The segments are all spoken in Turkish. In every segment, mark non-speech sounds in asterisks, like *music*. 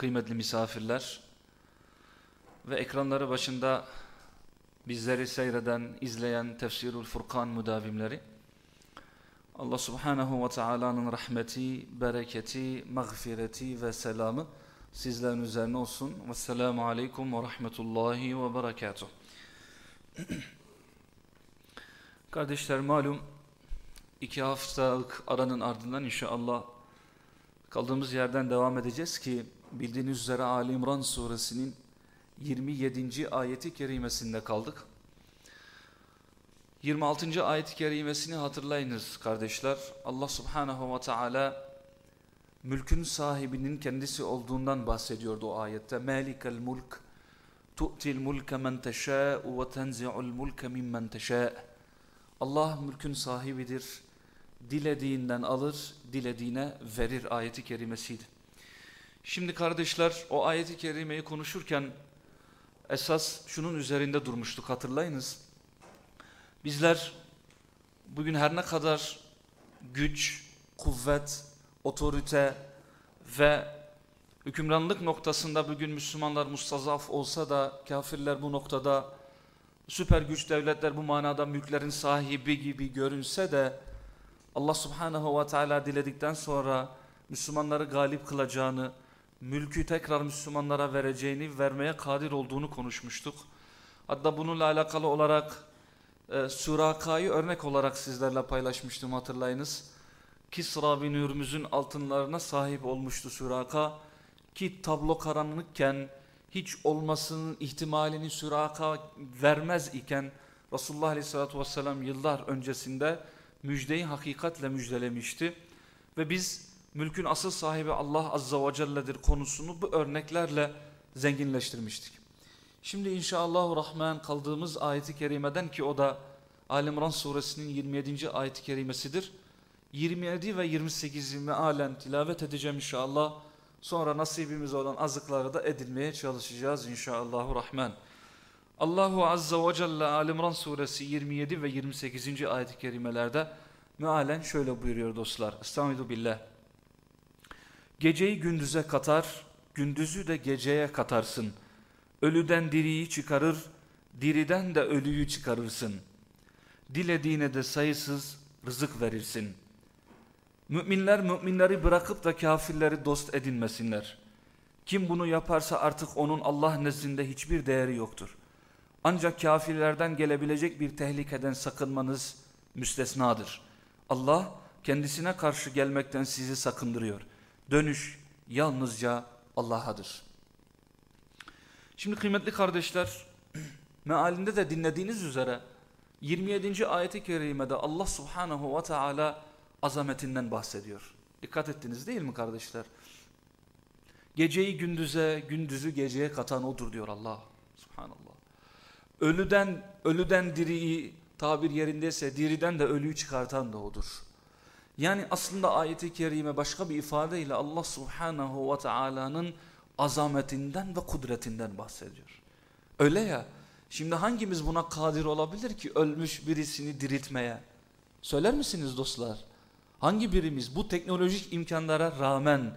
kıymetli misafirler ve ekranları başında bizleri seyreden, izleyen Tefsirul Furkan müdavimleri. Allah Subhanahu ve Taala'nın rahmeti, bereketi, mağfireti ve selamı sizlerin üzerine olsun. Vesselamu Aleyküm ve Rahmetullahi ve Berekatuhu. *clears throat* Kardeşler malum iki haftalık aranın ardından inşallah kaldığımız yerden devam edeceğiz ki bildiğiniz üzere Ali İmran suresinin 27. ayeti kerimesinde kaldık. 26. ayet-i kerimesini hatırlayınız kardeşler. Allah subhanahu ve teala mülkün sahibinin kendisi olduğundan bahsediyordu o ayette. Malikel mulk tu'til mulke men teşâ'u ve tenzi'ul mulke mimmen teşâ' Allah mülkün sahibidir. Dilediğinden alır, dilediğine verir ayeti kerimesiydi. Şimdi kardeşler o ayeti kerimeyi konuşurken esas şunun üzerinde durmuştuk hatırlayınız. Bizler bugün her ne kadar güç, kuvvet, otorite ve hükümranlık noktasında bugün Müslümanlar mustazaf olsa da kafirler bu noktada süper güç devletler bu manada mülklerin sahibi gibi görünse de Allah subhanahu ve teala diledikten sonra Müslümanları galip kılacağını, mülkü tekrar Müslümanlara vereceğini, vermeye kadir olduğunu konuşmuştuk. Hatta bununla alakalı olarak e, Suraka'yı örnek olarak sizlerle paylaşmıştım hatırlayınız. Kisra bin Hürmüz'ün altınlarına sahip olmuştu Suraka ki tablo karanlıkken hiç olmasının ihtimalini Suraka vermez iken Resulullah Aleyhisselatü Vesselam yıllar öncesinde müjdeyi hakikatle müjdelemişti. Ve biz mülkün asıl sahibi Allah Azza ve Celle'dir konusunu bu örneklerle zenginleştirmiştik. Şimdi inşallah Rahman kaldığımız ayeti kerimeden ki o da Alimran suresinin 27. ayeti kerimesidir. 27 ve 28'i mealen tilavet edeceğim inşallah. Sonra nasibimiz olan azıkları da edilmeye çalışacağız inşallah Rahman. Allahu Azza ve Celle Alimran suresi 27 ve 28. ayet-i kerimelerde mealen şöyle buyuruyor dostlar. Estaizu billah. Geceyi gündüze katar, gündüzü de geceye katarsın. Ölüden diriyi çıkarır, diriden de ölüyü çıkarırsın. Dilediğine de sayısız rızık verirsin. Müminler müminleri bırakıp da kafirleri dost edinmesinler. Kim bunu yaparsa artık onun Allah nezdinde hiçbir değeri yoktur. Ancak kafirlerden gelebilecek bir tehlikeden sakınmanız müstesnadır. Allah kendisine karşı gelmekten sizi sakındırıyor. Dönüş yalnızca Allah'adır. Şimdi kıymetli kardeşler, *clears throat* mealinde de dinlediğiniz üzere 27. ayeti kerimede Allah subhanahu ve teala azametinden bahsediyor. Dikkat ettiniz değil mi kardeşler? Geceyi gündüze, gündüzü geceye katan odur diyor Allah. Subhanallah. Ölüden, ölüden diriyi tabir yerindeyse diriden de ölüyü çıkartan da odur. Yani aslında ayeti kerime başka bir ifadeyle Allah subhanahu ve teala'nın azametinden ve kudretinden bahsediyor. Öyle ya şimdi hangimiz buna kadir olabilir ki ölmüş birisini diriltmeye? Söyler misiniz dostlar? Hangi birimiz bu teknolojik imkanlara rağmen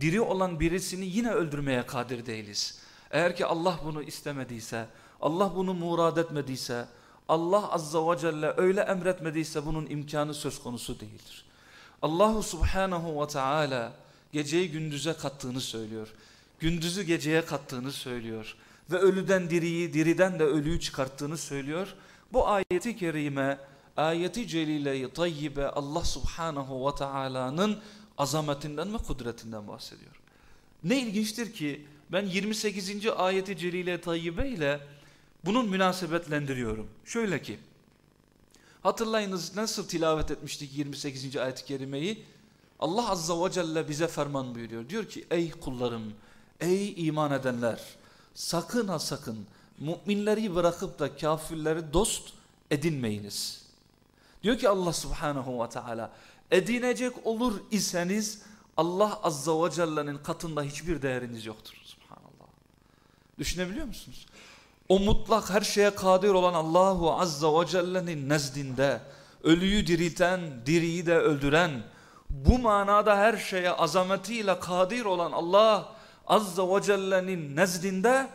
diri olan birisini yine öldürmeye kadir değiliz? Eğer ki Allah bunu istemediyse, Allah bunu murad etmediyse, Allah azza ve celle öyle emretmediyse bunun imkanı söz konusu değildir. Allahu subhanahu ve teala geceyi gündüze kattığını söylüyor. Gündüzü geceye kattığını söylüyor. Ve ölüden diriyi, diriden de ölüyü çıkarttığını söylüyor. Bu ayeti kerime, ayeti celile-i tayyibe Allah subhanahu ve teala'nın azametinden ve kudretinden bahsediyor. Ne ilginçtir ki ben 28. ayeti celile-i tayyibe ile bunun münasebetlendiriyorum. Şöyle ki hatırlayınız nasıl tilavet etmiştik 28. ayet-i kerimeyi? Allah azza ve celle bize ferman buyuruyor. Diyor ki ey kullarım, Ey iman edenler sakın ha sakın müminleri bırakıp da kafirleri dost edinmeyiniz. Diyor ki Allah subhanahu ve teala edinecek olur iseniz Allah azza ve celle'nin katında hiçbir değeriniz yoktur. Subhanallah. Düşünebiliyor musunuz? O mutlak her şeye kadir olan Allahu azza ve celle'nin nezdinde ölüyü dirilten, diriyi de öldüren, bu manada her şeye azametiyle kadir olan Allah azza ve celle'nin nezdinde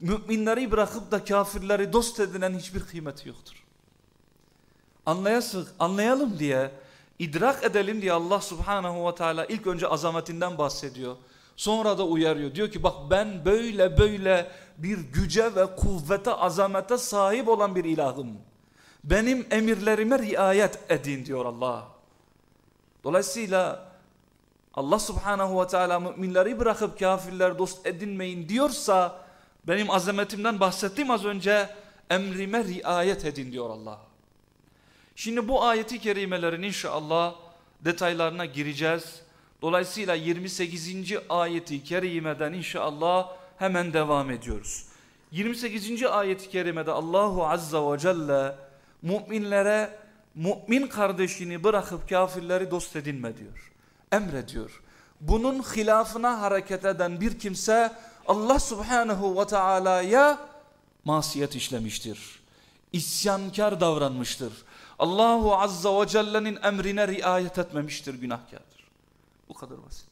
müminleri bırakıp da kafirleri dost edinen hiçbir kıymeti yoktur. Anlayasın, anlayalım diye, idrak edelim diye Allah subhanahu ve teala ilk önce azametinden bahsediyor. Sonra da uyarıyor. Diyor ki bak ben böyle böyle bir güce ve kuvvete azamete sahip olan bir ilahım. Benim emirlerime riayet edin diyor Allah. Dolayısıyla Allah subhanahu ve teala müminleri bırakıp kafirler dost edinmeyin diyorsa benim azametimden bahsettiğim az önce emrime riayet edin diyor Allah. Şimdi bu ayeti kerimelerin inşallah detaylarına gireceğiz. Dolayısıyla 28. ayeti kerimeden inşallah hemen devam ediyoruz. 28. ayeti kerimede Allahu Azza ve Celle müminlere mümin kardeşini bırakıp kafirleri dost edinme diyor. Emrediyor. Bunun hilafına hareket eden bir kimse Allah Subhanahu ve Taala'ya masiyet işlemiştir. İsyankar davranmıştır. Allahu Azza ve Celle'nin emrine riayet etmemiştir, günahkardır. Bu kadar basit.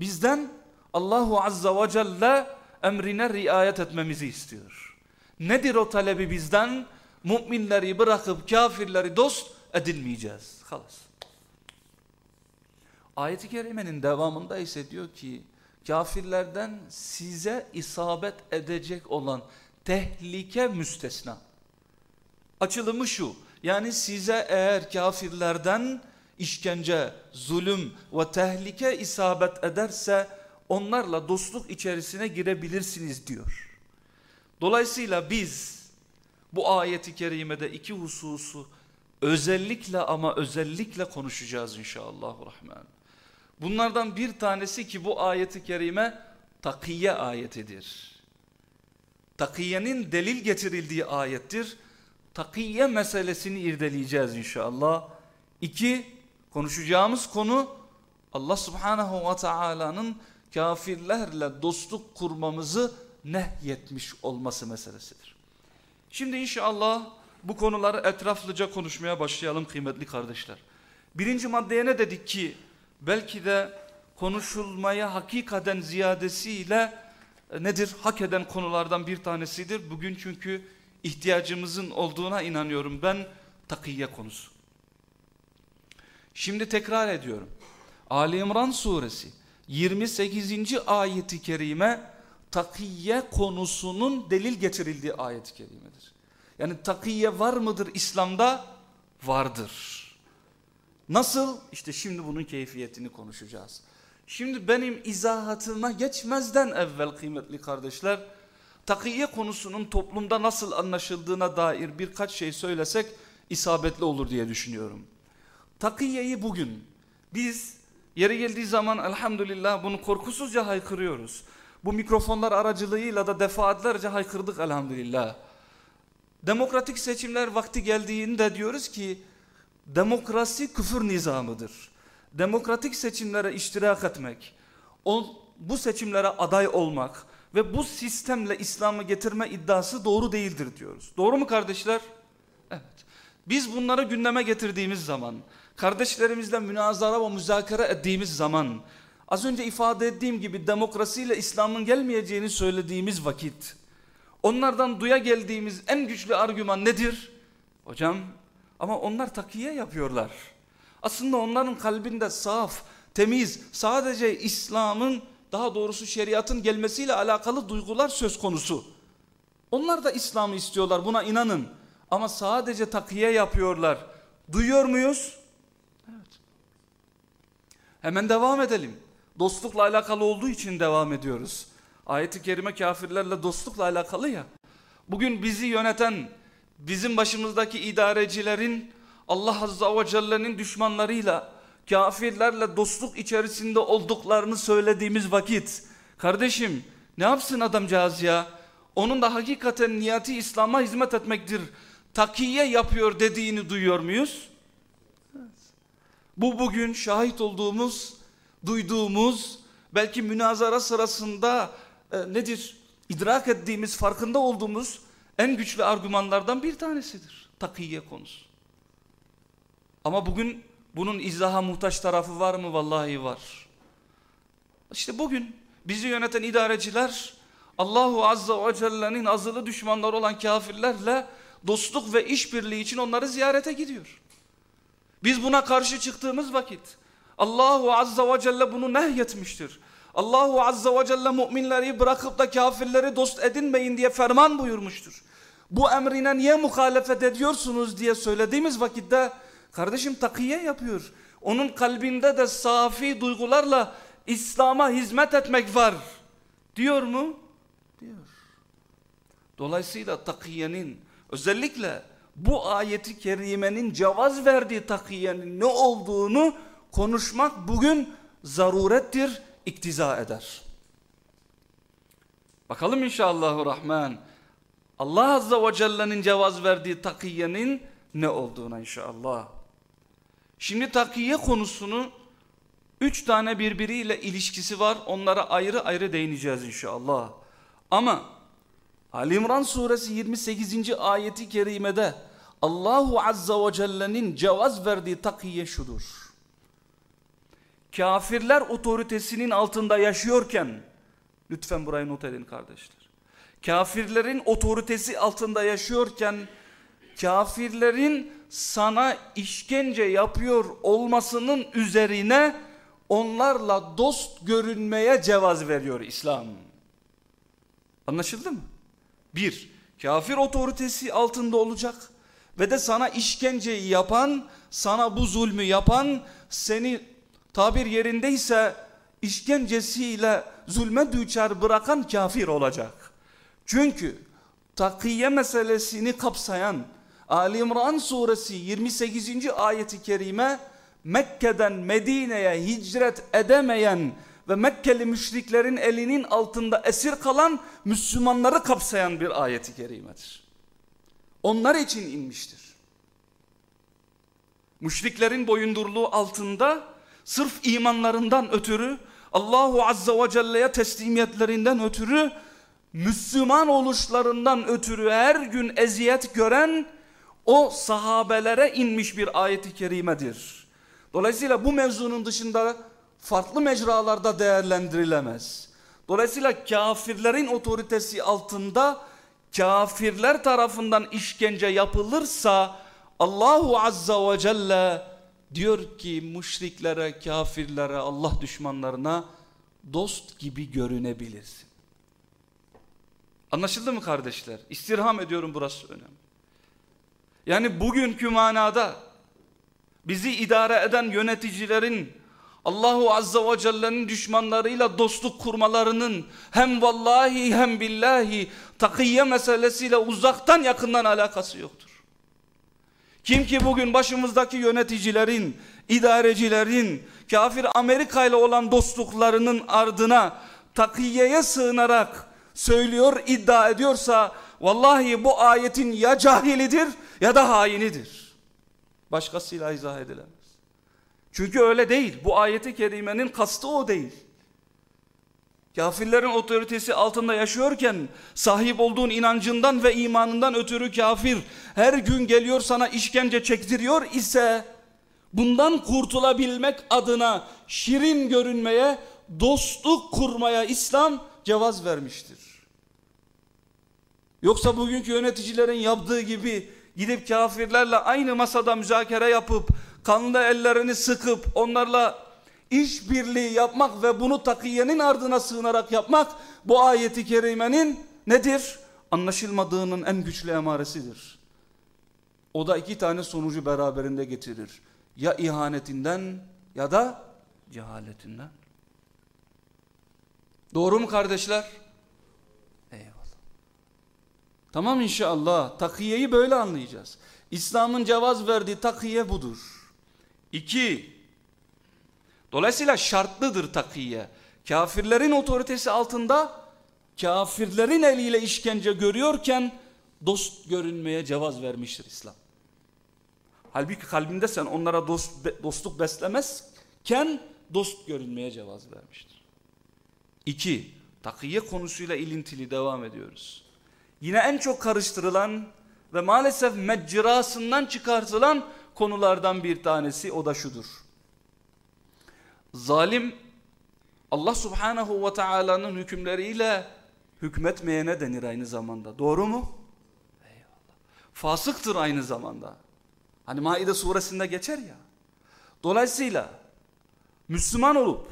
Bizden Allahu Azza ve Celle emrine riayet etmemizi istiyor. Nedir o talebi bizden? Müminleri bırakıp kafirleri dost edinmeyeceğiz. Halas. Ayet-i Kerime'nin devamında ise diyor ki kafirlerden size isabet edecek olan tehlike müstesna. Açılımı şu yani size eğer kafirlerden işkence, zulüm ve tehlike isabet ederse onlarla dostluk içerisine girebilirsiniz diyor. Dolayısıyla biz bu ayeti kerimede iki hususu özellikle ama özellikle konuşacağız inşallah rahman. Bunlardan bir tanesi ki bu ayeti kerime takiye ayetidir. Takiyenin delil getirildiği ayettir. Takiye meselesini irdeleyeceğiz inşallah. İki, konuşacağımız konu Allah subhanahu ve taala'nın kafirlerle dostluk kurmamızı nehyetmiş olması meselesidir. Şimdi inşallah bu konuları etraflıca konuşmaya başlayalım kıymetli kardeşler. Birinci maddeye ne dedik ki belki de konuşulmaya hakikaten ziyadesiyle e, nedir hak eden konulardan bir tanesidir. Bugün çünkü ihtiyacımızın olduğuna inanıyorum ben takiye konusu. Şimdi tekrar ediyorum. Ali İmran suresi 28. ayeti kerime takiye konusunun delil getirildiği ayet-i kerimedir. Yani takiye var mıdır İslam'da? Vardır. Nasıl? İşte şimdi bunun keyfiyetini konuşacağız. Şimdi benim izahatıma geçmezden evvel kıymetli kardeşler, takiye konusunun toplumda nasıl anlaşıldığına dair birkaç şey söylesek isabetli olur diye düşünüyorum. Takiyeyi bugün biz yeri geldiği zaman elhamdülillah bunu korkusuzca haykırıyoruz. Bu mikrofonlar aracılığıyla da defaatlerce haykırdık elhamdülillah. Demokratik seçimler vakti geldiğinde diyoruz ki demokrasi küfür nizamıdır. Demokratik seçimlere iştirak etmek, bu seçimlere aday olmak ve bu sistemle İslam'ı getirme iddiası doğru değildir diyoruz. Doğru mu kardeşler? Evet. Biz bunları gündeme getirdiğimiz zaman, kardeşlerimizle münazara ve müzakere ettiğimiz zaman, az önce ifade ettiğim gibi demokrasiyle İslam'ın gelmeyeceğini söylediğimiz vakit, onlardan duya geldiğimiz en güçlü argüman nedir? Hocam ama onlar takiye yapıyorlar. Aslında onların kalbinde saf, temiz, sadece İslam'ın daha doğrusu şeriatın gelmesiyle alakalı duygular söz konusu. Onlar da İslam'ı istiyorlar buna inanın. Ama sadece takiye yapıyorlar. Duyuyor muyuz? Evet. Hemen devam edelim. Dostlukla alakalı olduğu için devam ediyoruz. Ayet-i kerime kafirlerle dostlukla alakalı ya. Bugün bizi yöneten, bizim başımızdaki idarecilerin Allah Azza ve Celle'nin düşmanlarıyla, kafirlerle dostluk içerisinde olduklarını söylediğimiz vakit, Kardeşim ne yapsın adamcağız ya? Onun da hakikaten niyeti İslam'a hizmet etmektir. Takiye yapıyor dediğini duyuyor muyuz? Bu bugün şahit olduğumuz, duyduğumuz, belki münazara sırasında e, nedir? İdrak ettiğimiz, farkında olduğumuz en güçlü argümanlardan bir tanesidir. Takiye konusu. Ama bugün bunun izaha muhtaç tarafı var mı? Vallahi var. İşte bugün bizi yöneten idareciler Allahu Azza ve Celle'nin azılı düşmanları olan kafirlerle dostluk ve işbirliği için onları ziyarete gidiyor. Biz buna karşı çıktığımız vakit Allahu Azza ve Celle bunu nehyetmiştir. Allahu Azza ve Celle müminleri bırakıp da kafirleri dost edinmeyin diye ferman buyurmuştur. Bu emrine niye muhalefet ediyorsunuz diye söylediğimiz vakitte kardeşim takiye yapıyor. Onun kalbinde de safi duygularla İslam'a hizmet etmek var. Diyor mu? Diyor. Dolayısıyla takiyenin özellikle bu ayeti kerimenin cevaz verdiği takiyenin ne olduğunu konuşmak bugün zarurettir, iktiza eder. Bakalım inşallahü rahman. Allah Azze ve Celle'nin cevaz verdiği takiyenin ne olduğuna inşallah. Şimdi takiye konusunu üç tane birbiriyle ilişkisi var. Onlara ayrı ayrı değineceğiz inşallah. Ama Ali İmran suresi 28. ayeti kerimede Allahu Azza ve Celle'nin cevaz verdiği takiye şudur. Kafirler otoritesinin altında yaşıyorken, lütfen burayı not edin kardeşler. Kafirlerin otoritesi altında yaşıyorken, kafirlerin sana işkence yapıyor olmasının üzerine onlarla dost görünmeye cevaz veriyor İslam. Anlaşıldı mı? Bir, kafir otoritesi altında olacak ve de sana işkenceyi yapan, sana bu zulmü yapan, seni tabir yerindeyse işkencesiyle zulme düçar bırakan kafir olacak. Çünkü takiye meselesini kapsayan Ali İmran suresi 28. ayeti kerime Mekke'den Medine'ye hicret edemeyen ve Mekkeli müşriklerin elinin altında esir kalan Müslümanları kapsayan bir ayeti kerimedir. Onlar için inmiştir. Müşriklerin boyundurluğu altında sırf imanlarından ötürü Allahu Azza ve Celle'ye teslimiyetlerinden ötürü Müslüman oluşlarından ötürü her gün eziyet gören o sahabelere inmiş bir ayeti kerimedir. Dolayısıyla bu mevzunun dışında farklı mecralarda değerlendirilemez. Dolayısıyla kafirlerin otoritesi altında kafirler tarafından işkence yapılırsa Allahu Azza ve Celle diyor ki müşriklere, kafirlere, Allah düşmanlarına dost gibi görünebilirsin. Anlaşıldı mı kardeşler? İstirham ediyorum burası önemli. Yani bugünkü manada bizi idare eden yöneticilerin Allahu Azza ve Celle'nin düşmanlarıyla dostluk kurmalarının hem vallahi hem billahi takiye meselesiyle uzaktan yakından alakası yoktur. Kim ki bugün başımızdaki yöneticilerin, idarecilerin, kafir Amerika ile olan dostluklarının ardına takiyeye sığınarak söylüyor, iddia ediyorsa vallahi bu ayetin ya cahilidir ya da hainidir. Başkasıyla izah edilemez. Çünkü öyle değil. Bu ayeti kerimenin kastı o değil. Kafirlerin otoritesi altında yaşıyorken sahip olduğun inancından ve imanından ötürü kafir her gün geliyor sana işkence çektiriyor ise bundan kurtulabilmek adına şirin görünmeye, dostluk kurmaya İslam cevaz vermiştir. Yoksa bugünkü yöneticilerin yaptığı gibi gidip kafirlerle aynı masada müzakere yapıp kanlı ellerini sıkıp onlarla işbirliği yapmak ve bunu takiyenin ardına sığınarak yapmak bu ayeti kerimenin nedir? Anlaşılmadığının en güçlü emaresidir. O da iki tane sonucu beraberinde getirir. Ya ihanetinden ya da cehaletinden. Doğru mu kardeşler? Eyvallah. Tamam inşallah. Takiyeyi böyle anlayacağız. İslam'ın cevaz verdiği takiye budur. İki, Dolayısıyla şartlıdır takiye. kafirlerin otoritesi altında kafirlerin eliyle işkence görüyorken dost görünmeye cevaz vermiştir İslam. Halbuki kalbinde sen onlara dost, dostluk beslemezken dost görünmeye cevaz vermiştir. İki, takiye konusuyla ilintili devam ediyoruz. Yine en çok karıştırılan ve maalesef mecrasından çıkartılan konulardan bir tanesi o da şudur. Zalim Allah subhanahu ve taala'nın hükümleriyle hükmetmeyene denir aynı zamanda. Doğru mu? Eyvallah. Fasıktır aynı zamanda. Hani Maide suresinde geçer ya. Dolayısıyla Müslüman olup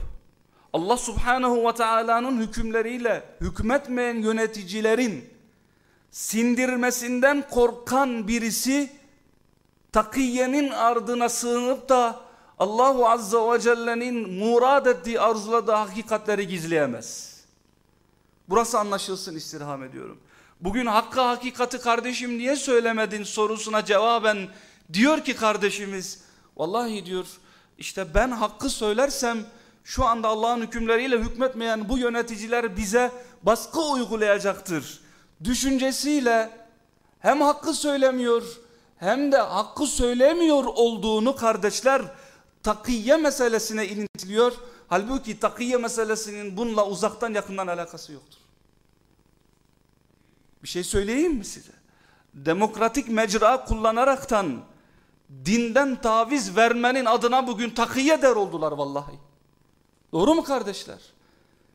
Allah subhanahu ve taala'nın hükümleriyle hükmetmeyen yöneticilerin sindirmesinden korkan birisi takiyenin ardına sığınıp da Allahu Azza ve Celle'nin murad ettiği arzuladığı hakikatleri gizleyemez. Burası anlaşılsın istirham ediyorum. Bugün hakkı hakikati kardeşim niye söylemedin sorusuna cevaben diyor ki kardeşimiz vallahi diyor işte ben hakkı söylersem şu anda Allah'ın hükümleriyle hükmetmeyen bu yöneticiler bize baskı uygulayacaktır. Düşüncesiyle hem hakkı söylemiyor hem de hakkı söylemiyor olduğunu kardeşler takiye meselesine ilintiliyor. Halbuki takiye meselesinin bununla uzaktan yakından alakası yoktur. Bir şey söyleyeyim mi size? Demokratik mecra kullanaraktan dinden taviz vermenin adına bugün takiye der oldular vallahi. Doğru mu kardeşler?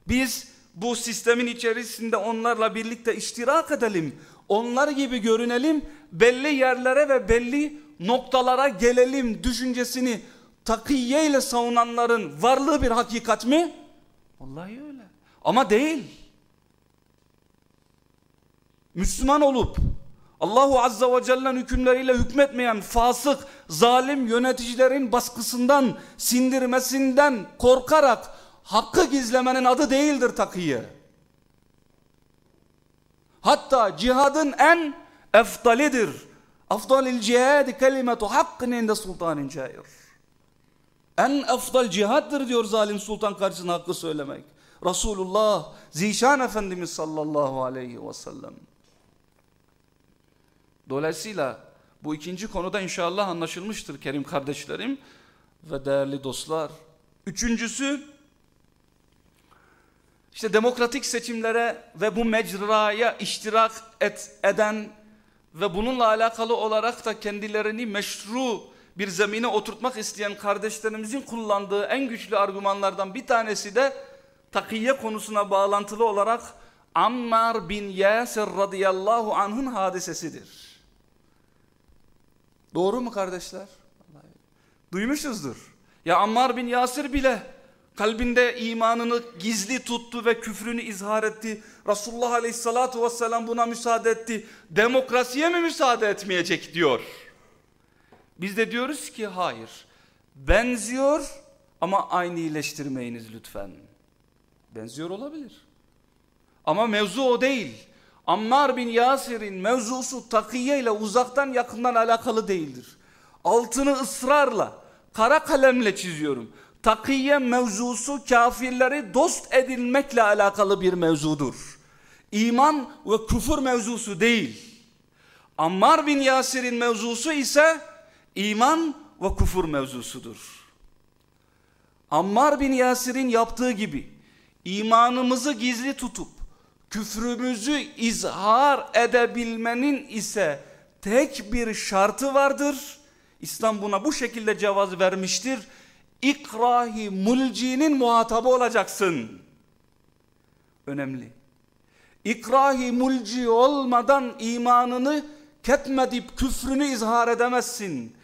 Biz bu sistemin içerisinde onlarla birlikte iştirak edelim. Onlar gibi görünelim. Belli yerlere ve belli noktalara gelelim düşüncesini takiye ile savunanların varlığı bir hakikat mi? Vallahi öyle. Ama değil. Müslüman olup Allahu Azza ve Celle'nin hükümleriyle hükmetmeyen fasık, zalim yöneticilerin baskısından, sindirmesinden korkarak hakkı gizlemenin adı değildir takiye. Hatta cihadın en eftalidir. Afdalil cihadi kelimetu hakkın inde sultanin cair. En efdal cihattır diyor zalim sultan karşısında hakkı söylemek. Resulullah Zişan Efendimiz sallallahu aleyhi ve sellem. Dolayısıyla bu ikinci konuda inşallah anlaşılmıştır kerim kardeşlerim ve değerli dostlar. Üçüncüsü işte demokratik seçimlere ve bu mecraya iştirak et, eden ve bununla alakalı olarak da kendilerini meşru bir zemine oturtmak isteyen kardeşlerimizin kullandığı en güçlü argümanlardan bir tanesi de takiye konusuna bağlantılı olarak Ammar bin Yasir radıyallahu anh'ın hadisesidir. Doğru mu kardeşler? Duymuşuzdur. Ya Ammar bin Yasir bile kalbinde imanını gizli tuttu ve küfrünü izhar etti. Resulullah aleyhissalatu vesselam buna müsaade etti. Demokrasiye mi müsaade etmeyecek diyor. Biz de diyoruz ki hayır. Benziyor ama aynı iyileştirmeyiniz lütfen. Benziyor olabilir. Ama mevzu o değil. Ammar bin Yasir'in mevzusu takiye ile uzaktan yakından alakalı değildir. Altını ısrarla, kara kalemle çiziyorum. Takiye mevzusu kafirleri dost edilmekle alakalı bir mevzudur. İman ve küfür mevzusu değil. Ammar bin Yasir'in mevzusu ise iman ve küfür mevzusudur. Ammar bin Yasir'in yaptığı gibi imanımızı gizli tutup küfrümüzü izhar edebilmenin ise tek bir şartı vardır. İslam buna bu şekilde cevaz vermiştir. İkrahi mulcinin muhatabı olacaksın. Önemli. İkrahi mulci olmadan imanını ketmedip küfrünü izhar edemezsin.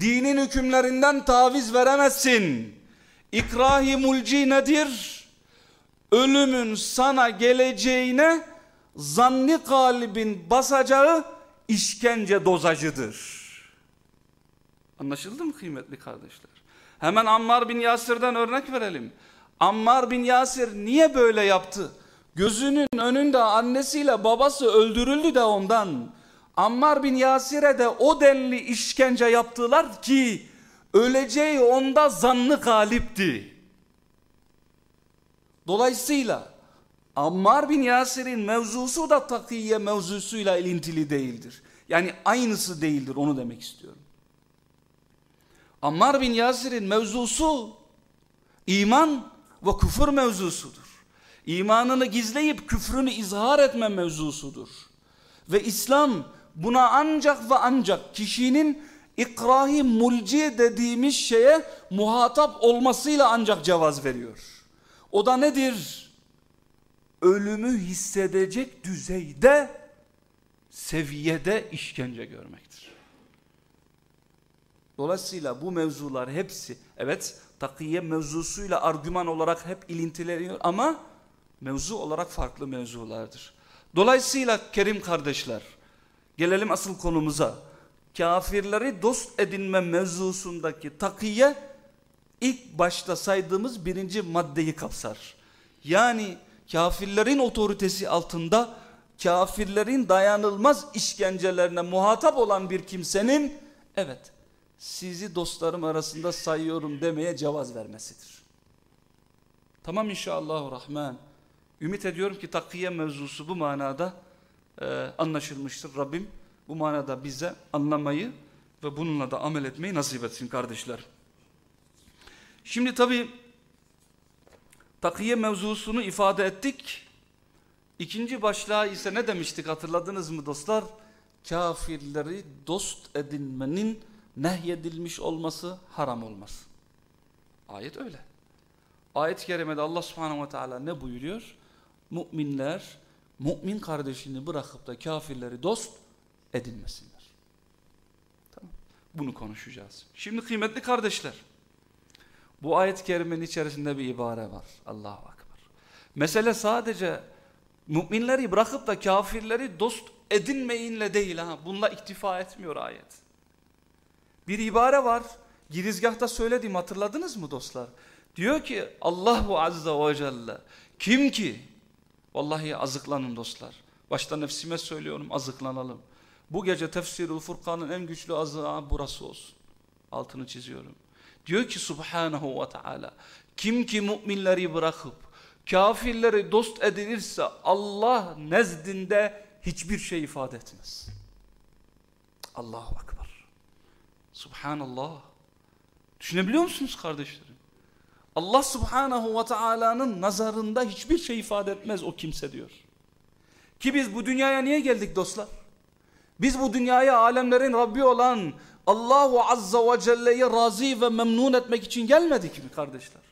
Dinin hükümlerinden taviz veremezsin. İkrahi mulci nedir? ölümün sana geleceğine zanni kalbin basacağı işkence dozajıdır. Anlaşıldı mı kıymetli kardeşler? Hemen Ammar bin Yasir'den örnek verelim. Ammar bin Yasir niye böyle yaptı? Gözünün önünde annesiyle babası öldürüldü de ondan. Ammar bin Yasir'e de o denli işkence yaptılar ki öleceği onda zannı galipti. Dolayısıyla Ammar bin Yasir'in mevzusu da takiye mevzusuyla ilintili değildir. Yani aynısı değildir onu demek istiyorum. Ammar bin Yasir'in mevzusu iman ve küfür mevzusudur. İmanını gizleyip küfrünü izhar etme mevzusudur. Ve İslam buna ancak ve ancak kişinin ikrahi mulci dediğimiz şeye muhatap olmasıyla ancak cevaz veriyor. O da nedir? Ölümü hissedecek düzeyde, seviyede işkence görmektir. Dolayısıyla bu mevzular hepsi, evet takiye mevzusuyla argüman olarak hep ilintileniyor ama mevzu olarak farklı mevzulardır. Dolayısıyla kerim kardeşler, gelelim asıl konumuza. Kafirleri dost edinme mevzusundaki takiye ilk başta saydığımız birinci maddeyi kapsar. Yani kafirlerin otoritesi altında kafirlerin dayanılmaz işkencelerine muhatap olan bir kimsenin evet sizi dostlarım arasında sayıyorum demeye cevaz vermesidir. Tamam inşallah rahman. Ümit ediyorum ki takiye mevzusu bu manada e, anlaşılmıştır. Rabbim bu manada bize anlamayı ve bununla da amel etmeyi nasip etsin kardeşler. Şimdi tabi takiye mevzusunu ifade ettik. İkinci başlığa ise ne demiştik hatırladınız mı dostlar? Kafirleri dost edinmenin nehyedilmiş olması haram olmaz. Ayet öyle. Ayet-i kerimede Allah subhanahu ve teala ne buyuruyor? Müminler mümin kardeşini bırakıp da kafirleri dost edinmesinler. Tamam. Bunu konuşacağız. Şimdi kıymetli kardeşler. Bu ayet-i kerimenin içerisinde bir ibare var. Allahu Akbar. Mesele sadece müminleri bırakıp da kafirleri dost edinmeyinle değil ha. Bununla iktifa etmiyor ayet. Bir ibare var. Girizgahta söylediğim hatırladınız mı dostlar? Diyor ki Allahu Azza ve Celle kim ki vallahi azıklanın dostlar. Başta nefsime söylüyorum azıklanalım. Bu gece tefsirul Furkan'ın en güçlü azığı burası olsun. Altını çiziyorum. Diyor ki Subhanahu ve Teala kim ki müminleri bırakıp kafirleri dost edinirse Allah nezdinde hiçbir şey ifade etmez. Allahu Akbar. Subhanallah. Düşünebiliyor musunuz kardeşlerim? Allah Subhanahu ve Taala'nın nazarında hiçbir şey ifade etmez o kimse diyor. Ki biz bu dünyaya niye geldik dostlar? Biz bu dünyaya alemlerin Rabbi olan Allahu Azza ve Celle'yi razı ve memnun etmek için gelmedik mi kardeşler?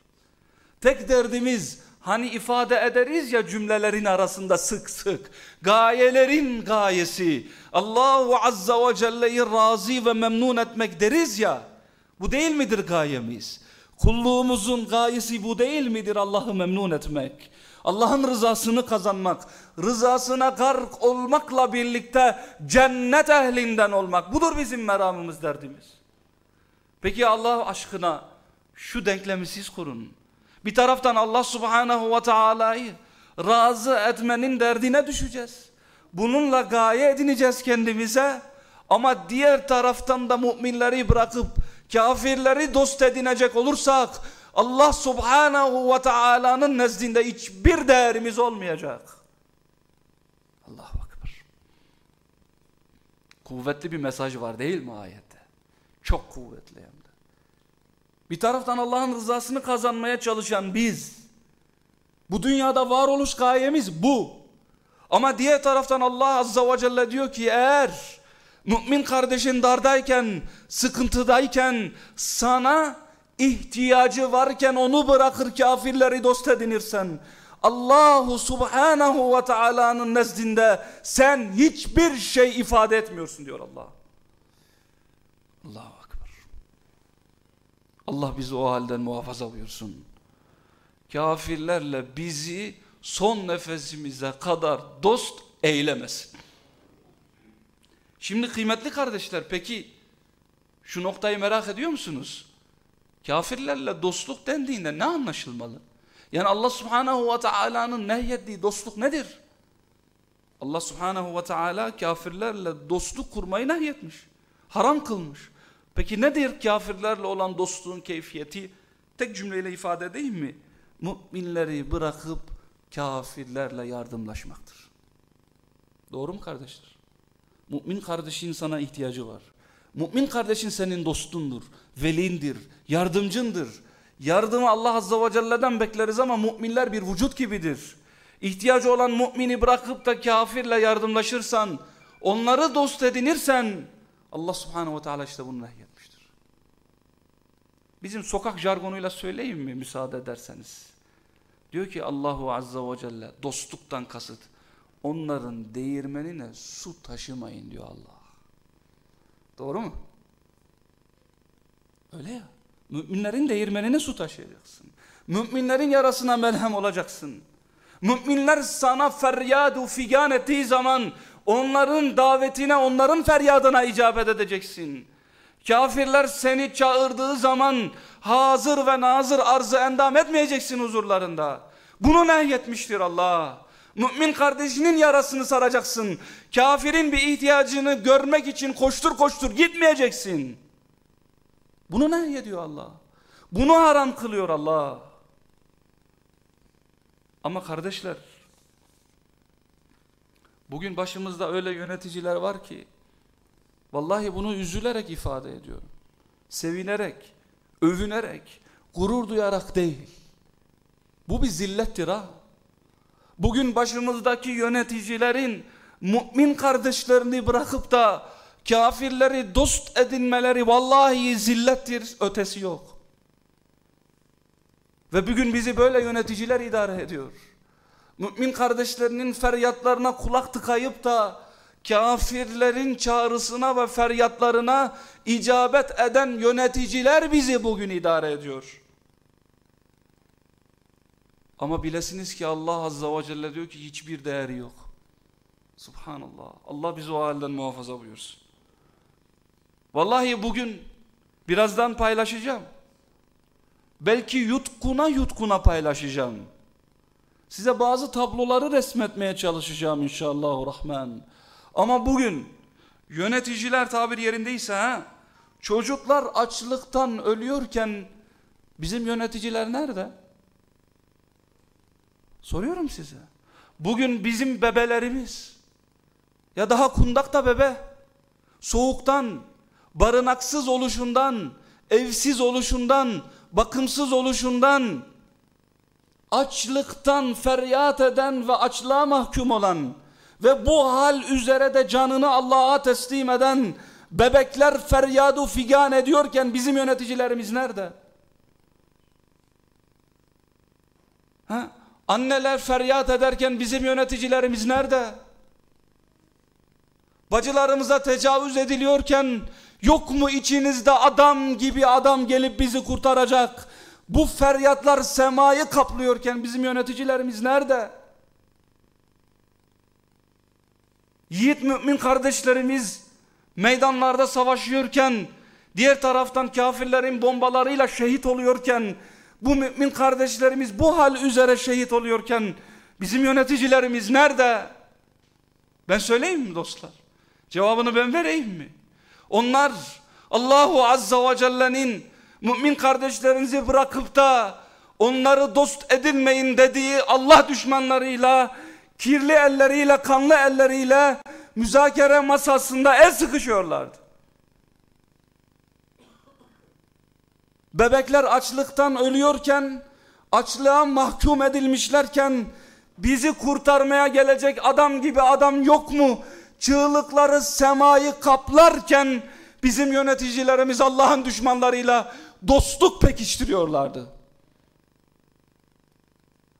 Tek derdimiz hani ifade ederiz ya cümlelerin arasında sık sık gayelerin gayesi Allahu Azza ve Celle'yi razı ve memnun etmek deriz ya bu değil midir gayemiz? Kulluğumuzun gayesi bu değil midir Allah'ı memnun etmek? Allah'ın rızasını kazanmak, rızasına gark olmakla birlikte cennet ehlinden olmak. Budur bizim meramımız derdimiz. Peki Allah aşkına şu denklemi siz kurun. Bir taraftan Allah subhanahu ve teala'yı razı etmenin derdine düşeceğiz. Bununla gaye edineceğiz kendimize. Ama diğer taraftan da müminleri bırakıp kafirleri dost edinecek olursak Allah subhanahu ve taala'nın nezdinde hiçbir değerimiz olmayacak. Allahu Akbar. Kuvvetli bir mesaj var değil mi ayette? Çok kuvvetli. Bir taraftan Allah'ın rızasını kazanmaya çalışan biz. Bu dünyada varoluş gayemiz bu. Ama diğer taraftan Allah azza ve celle diyor ki eğer mümin kardeşin dardayken, sıkıntıdayken sana ihtiyacı varken onu bırakır kafirleri dost edinirsen Allahu subhanahu ve taala'nın nezdinde sen hiçbir şey ifade etmiyorsun diyor Allah. Akbar. Allah bizi o halden muhafaza buyursun. Kafirlerle bizi son nefesimize kadar dost eylemesin. Şimdi kıymetli kardeşler peki şu noktayı merak ediyor musunuz? Kafirlerle dostluk dendiğinde ne anlaşılmalı? Yani Allah subhanahu ve teala'nın nehyettiği dostluk nedir? Allah subhanahu ve teala kafirlerle dostluk kurmayı nehyetmiş. Haram kılmış. Peki nedir kafirlerle olan dostluğun keyfiyeti? Tek cümleyle ifade edeyim mi? müminleri bırakıp kafirlerle yardımlaşmaktır. Doğru mu kardeşler? Mümin kardeşin sana ihtiyacı var. Mümin kardeşin senin dostundur, velindir, yardımcındır. Yardımı Allah Azze ve Celle'den bekleriz ama müminler bir vücut gibidir. İhtiyacı olan mümini bırakıp da kafirle yardımlaşırsan, onları dost edinirsen Allah Subhanahu ve Teala işte bunu nehyetmiştir. Bizim sokak jargonuyla söyleyeyim mi müsaade ederseniz? Diyor ki Allahu Azze ve Celle dostluktan kasıt onların değirmenine su taşımayın diyor Allah. Doğru mu? Öyle ya. Müminlerin değirmenine su taşıyacaksın. Müminlerin yarasına melhem olacaksın. Müminler sana feryadu figan ettiği zaman onların davetine, onların feryadına icabet edeceksin. Kafirler seni çağırdığı zaman hazır ve nazır arzı endam etmeyeceksin huzurlarında. Bunu nehyetmiştir Allah. Mümin kardeşinin yarasını saracaksın. Kafirin bir ihtiyacını görmek için koştur koştur gitmeyeceksin. Bunu nehyediyor Allah. Bunu haram kılıyor Allah. Ama kardeşler, bugün başımızda öyle yöneticiler var ki, vallahi bunu üzülerek ifade ediyorum. Sevinerek, övünerek, gurur duyarak değil. Bu bir zillettir ha. Bugün başımızdaki yöneticilerin mümin kardeşlerini bırakıp da kafirleri dost edinmeleri vallahi zillettir ötesi yok. Ve bugün bizi böyle yöneticiler idare ediyor. Mümin kardeşlerinin feryatlarına kulak tıkayıp da kafirlerin çağrısına ve feryatlarına icabet eden yöneticiler bizi bugün idare ediyor. Ama bilesiniz ki Allah Azza ve Celle diyor ki hiçbir değeri yok. Subhanallah. Allah bizi o halden muhafaza buyursun. Vallahi bugün birazdan paylaşacağım. Belki yutkuna yutkuna paylaşacağım. Size bazı tabloları resmetmeye çalışacağım inşallah rahman. Ama bugün yöneticiler tabir yerindeyse ha, çocuklar açlıktan ölüyorken bizim yöneticiler nerede? Soruyorum size. Bugün bizim bebelerimiz ya daha kundakta bebe soğuktan, barınaksız oluşundan, evsiz oluşundan, bakımsız oluşundan, açlıktan feryat eden ve açlığa mahkum olan ve bu hal üzere de canını Allah'a teslim eden bebekler feryadu figan ediyorken bizim yöneticilerimiz nerede? Ha? Anneler feryat ederken bizim yöneticilerimiz nerede? Bacılarımıza tecavüz ediliyorken yok mu içinizde adam gibi adam gelip bizi kurtaracak? Bu feryatlar semayı kaplıyorken bizim yöneticilerimiz nerede? Yiğit mümin kardeşlerimiz meydanlarda savaşıyorken diğer taraftan kafirlerin bombalarıyla şehit oluyorken bu mümin kardeşlerimiz bu hal üzere şehit oluyorken bizim yöneticilerimiz nerede? Ben söyleyeyim mi dostlar? Cevabını ben vereyim mi? Onlar Allahu Azza ve Celle'nin mümin kardeşlerinizi bırakıp da onları dost edinmeyin dediği Allah düşmanlarıyla kirli elleriyle kanlı elleriyle müzakere masasında el sıkışıyorlardı. Bebekler açlıktan ölüyorken, açlığa mahkum edilmişlerken bizi kurtarmaya gelecek adam gibi adam yok mu? Çığlıkları semayı kaplarken bizim yöneticilerimiz Allah'ın düşmanlarıyla dostluk pekiştiriyorlardı.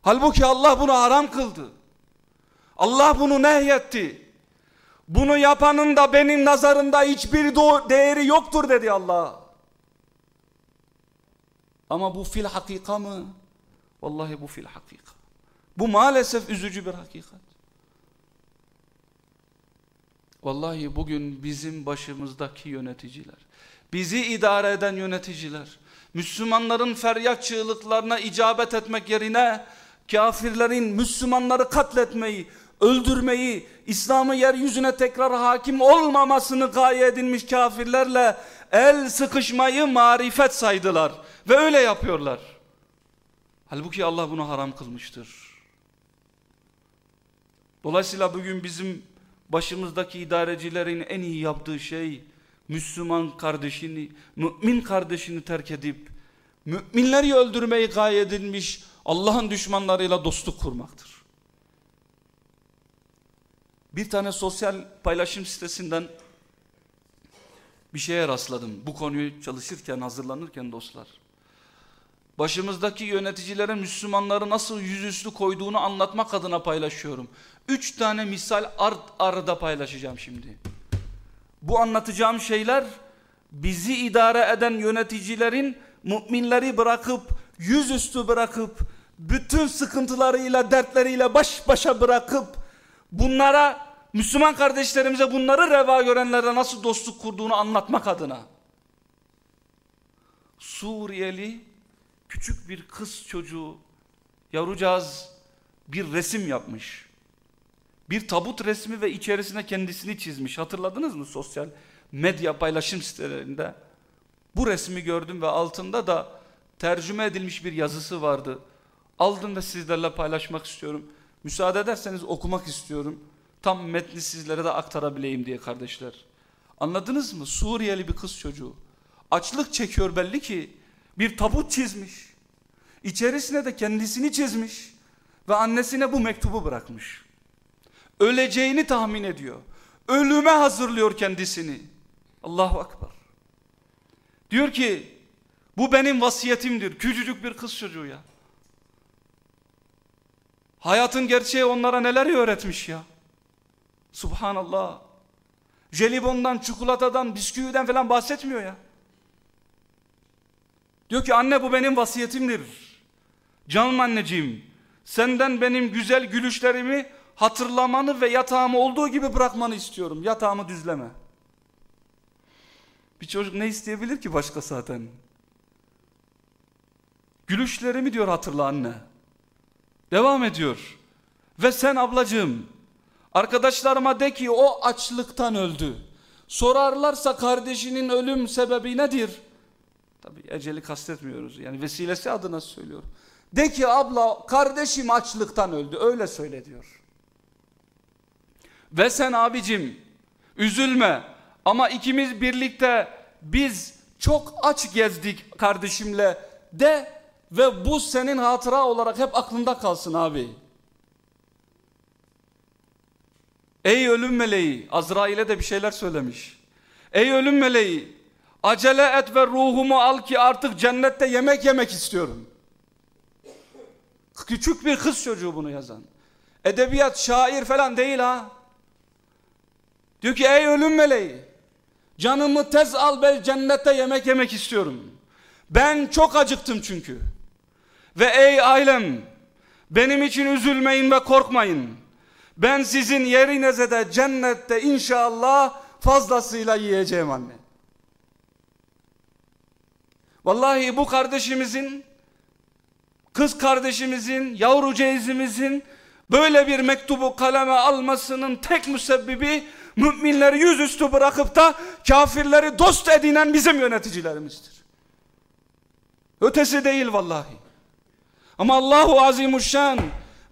Halbuki Allah bunu haram kıldı. Allah bunu nehyetti. Bunu yapanın da benim nazarımda hiçbir değeri yoktur dedi Allah. Ama bu fil hakika mı? Vallahi bu fil hakika. Bu maalesef üzücü bir hakikat. Vallahi bugün bizim başımızdaki yöneticiler, bizi idare eden yöneticiler, Müslümanların feryat çığlıklarına icabet etmek yerine kafirlerin Müslümanları katletmeyi, öldürmeyi, İslam'ı yeryüzüne tekrar hakim olmamasını gaye edinmiş kafirlerle el sıkışmayı marifet saydılar. Ve öyle yapıyorlar. Halbuki Allah bunu haram kılmıştır. Dolayısıyla bugün bizim başımızdaki idarecilerin en iyi yaptığı şey Müslüman kardeşini, mümin kardeşini terk edip müminleri öldürmeyi gaye edilmiş Allah'ın düşmanlarıyla dostluk kurmaktır. Bir tane sosyal paylaşım sitesinden bir şeye rastladım. Bu konuyu çalışırken, hazırlanırken dostlar. Başımızdaki yöneticilerin Müslümanları nasıl yüzüstü koyduğunu anlatmak adına paylaşıyorum. Üç tane misal art arada paylaşacağım şimdi. Bu anlatacağım şeyler bizi idare eden yöneticilerin müminleri bırakıp, yüzüstü bırakıp, bütün sıkıntılarıyla, dertleriyle baş başa bırakıp, bunlara, Müslüman kardeşlerimize bunları reva görenlerle nasıl dostluk kurduğunu anlatmak adına. Suriyeli küçük bir kız çocuğu, yavrucağız bir resim yapmış. Bir tabut resmi ve içerisine kendisini çizmiş. Hatırladınız mı sosyal medya paylaşım sitelerinde? Bu resmi gördüm ve altında da tercüme edilmiş bir yazısı vardı. Aldım ve sizlerle paylaşmak istiyorum. Müsaade ederseniz okumak istiyorum. Tam metni sizlere de aktarabileyim diye kardeşler. Anladınız mı? Suriyeli bir kız çocuğu. Açlık çekiyor belli ki. Bir tabut çizmiş. İçerisine de kendisini çizmiş. Ve annesine bu mektubu bırakmış. Öleceğini tahmin ediyor. Ölüme hazırlıyor kendisini. Allahu Akbar. Diyor ki bu benim vasiyetimdir. Küçücük bir kız çocuğu ya. Hayatın gerçeği onlara neler öğretmiş ya. Subhanallah. Jelibondan, çikolatadan, bisküviden falan bahsetmiyor ya. Diyor ki anne bu benim vasiyetimdir. Canım anneciğim senden benim güzel gülüşlerimi hatırlamanı ve yatağımı olduğu gibi bırakmanı istiyorum. Yatağımı düzleme. Bir çocuk ne isteyebilir ki başka zaten? Gülüşlerimi diyor hatırla anne. Devam ediyor. Ve sen ablacığım arkadaşlarıma de ki o açlıktan öldü. Sorarlarsa kardeşinin ölüm sebebi nedir? Tabi eceli kastetmiyoruz yani vesilesi adına söylüyorum. De ki abla kardeşim açlıktan öldü öyle söyle diyor. Ve sen abicim üzülme ama ikimiz birlikte biz çok aç gezdik kardeşimle de ve bu senin hatıra olarak hep aklında kalsın abi. Ey ölüm meleği Azrail'e de bir şeyler söylemiş. Ey ölüm meleği acele et ve ruhumu al ki artık cennette yemek yemek istiyorum. Küçük bir kız çocuğu bunu yazan. Edebiyat, şair falan değil ha. Diyor ki ey ölüm meleği canımı tez al ben cennette yemek yemek istiyorum. Ben çok acıktım çünkü. Ve ey ailem benim için üzülmeyin ve korkmayın. Ben sizin yerinize de cennette inşallah fazlasıyla yiyeceğim anne. Vallahi bu kardeşimizin, kız kardeşimizin, yavru ceyizimizin böyle bir mektubu kaleme almasının tek müsebbibi müminleri yüzüstü bırakıp da kafirleri dost edinen bizim yöneticilerimizdir. Ötesi değil vallahi. Ama Allahu Azimuşşan